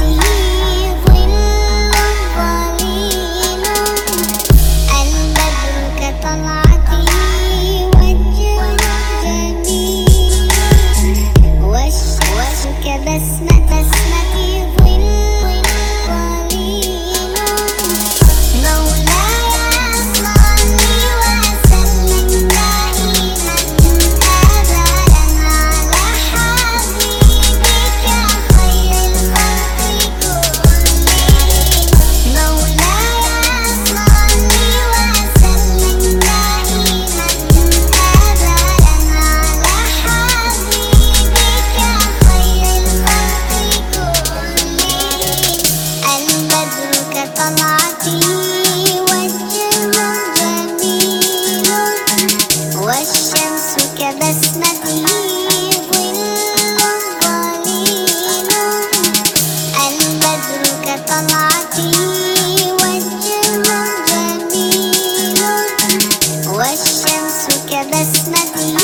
me. Christmas Eve.